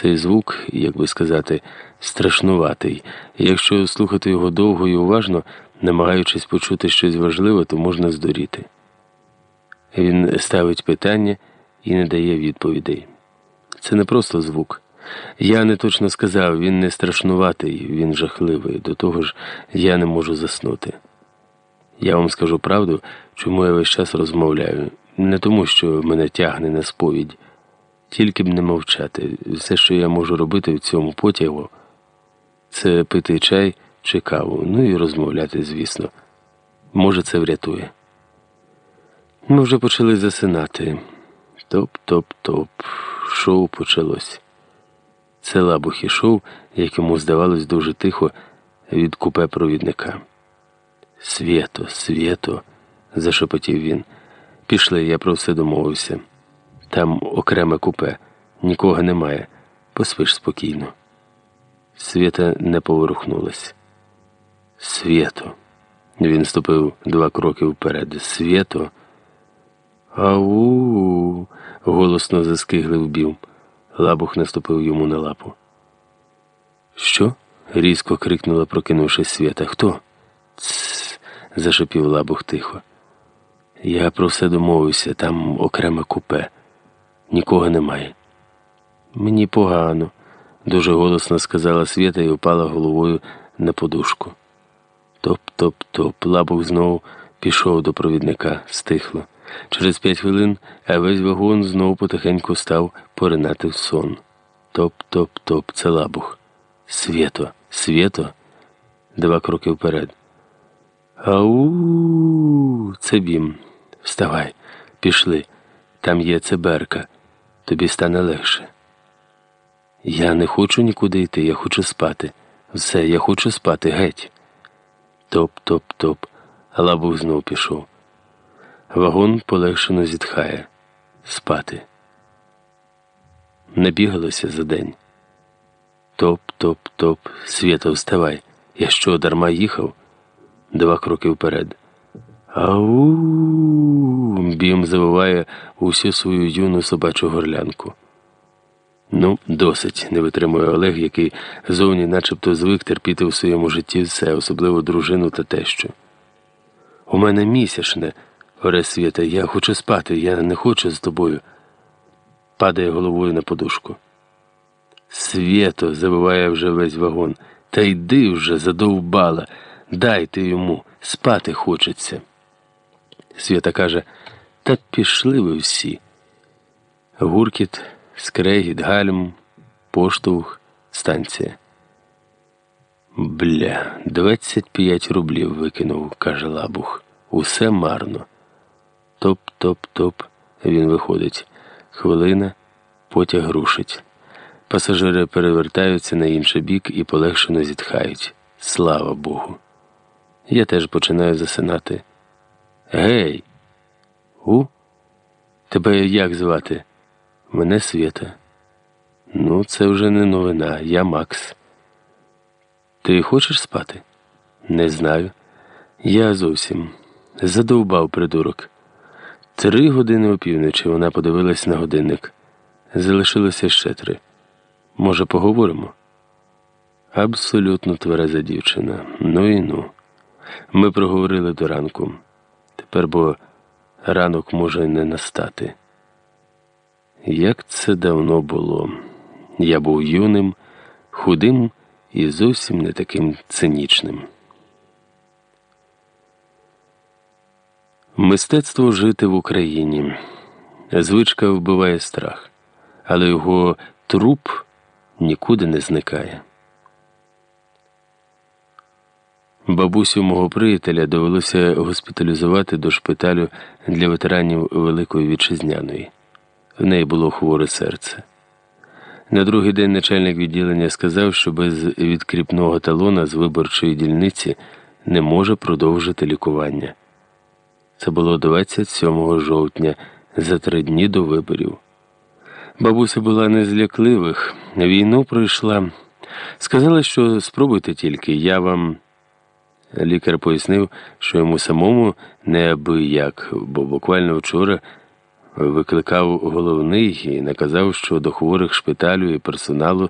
Цей звук, як би сказати, страшнуватий. Якщо слухати його довго і уважно, намагаючись почути щось важливе, то можна здуріти. Він ставить питання і не дає відповідей. Це не просто звук. Я не точно сказав, він не страшнуватий, він жахливий. До того ж, я не можу заснути. Я вам скажу правду, чому я весь час розмовляю. Не тому, що мене тягне на сповідь, тільки б не мовчати. Все, що я можу робити в цьому потягу, це пити чай чи каву, ну і розмовляти, звісно. Може, це врятує. Ми вже почали засинати. Топ-топ-топ. Шоу почалось. Це лабух ішов, як йому здавалось дуже тихо від купе провідника. Свято, свято, зашепотів він. Пішли, я про все домовився. Там окреме купе, нікого немає. Поспиш спокійно. Свята не поворухнулась. Свято. Він ступив два кроки вперед. Свято. Ау. голосно заскиглив бів. Лабух наступив йому на лапу. Що? різко крикнула, прокинувшись свята. Хто? Тсс, зашепів лабух тихо. Я про все домовився, там окреме купе. Нікого немає. Мені погано, дуже голосно сказала Свята і впала головою на подушку. Топ-топ-топ. Лабух знову пішов до провідника, стихло. Через п'ять хвилин, а весь вагон знову потихеньку став поринати в сон. Топ-топ-топ, це лабух. Свято, свято. Два кроки вперед. Ау, це бім. Вставай, пішли. Там є циберка. Тобі стане легше. Я не хочу нікуди йти, я хочу спати. Все, я хочу спати, геть. Топ-топ-топ. Лабух знов пішов. Вагон полегшено зітхає. Спати. Набігалося за день. Топ-топ-топ. Свято, вставай. Я що, дарма їхав? Два кроки вперед. Ау. Бім завиває усю свою юну собачу горлянку. Ну, досить, не витримує Олег, який зовні начебто звик терпіти в своєму житті все, особливо дружину та тещу. У мене місячне. Оре свята, я хочу спати, я не хочу з тобою. Падає головою на подушку. Свято, забиває вже весь вагон. Та йди вже, задовбала. Дайте йому, спати хочеться. Свята каже, та пішли ви всі. Гуркіт, скрегіт, гальм, поштовх, станція. Бля, двадцять п'ять рублів викинув, каже Лабух. Усе марно. Топ-топ-топ. Він виходить. Хвилина, потяг рушить. Пасажири перевертаються на інший бік і полегшено зітхають. Слава Богу. Я теж починаю засинати. Гей! У? Тебе як звати? Мене Свята. Ну, це вже не новина. Я Макс. Ти хочеш спати? Не знаю. Я зовсім задовбав придурок. Три години опівночі вона подивилась на годинник. Залишилося ще три. Може, поговоримо? Абсолютно твереза дівчина. Ну і ну. Ми проговорили до ранку. Тепер бо ранок може не настати. Як це давно було. Я був юним, худим і зовсім не таким цинічним. Мистецтво жити в Україні. Звичка вбиває страх, але його труп нікуди не зникає. Бабусю мого приятеля довелося госпіталізувати до шпиталю для ветеранів Великої Вітчизняної. В неї було хворе серце. На другий день начальник відділення сказав, що без відкріпного талона з виборчої дільниці не може продовжити лікування. Це було 27 жовтня, за три дні до виборів. Бабуся була не з лякливих, війну пройшла. Сказала, що спробуйте тільки, я вам. Лікар пояснив, що йому самому не аби як, бо буквально вчора Викликав головний і наказав, що до хворих шпиталю і персоналу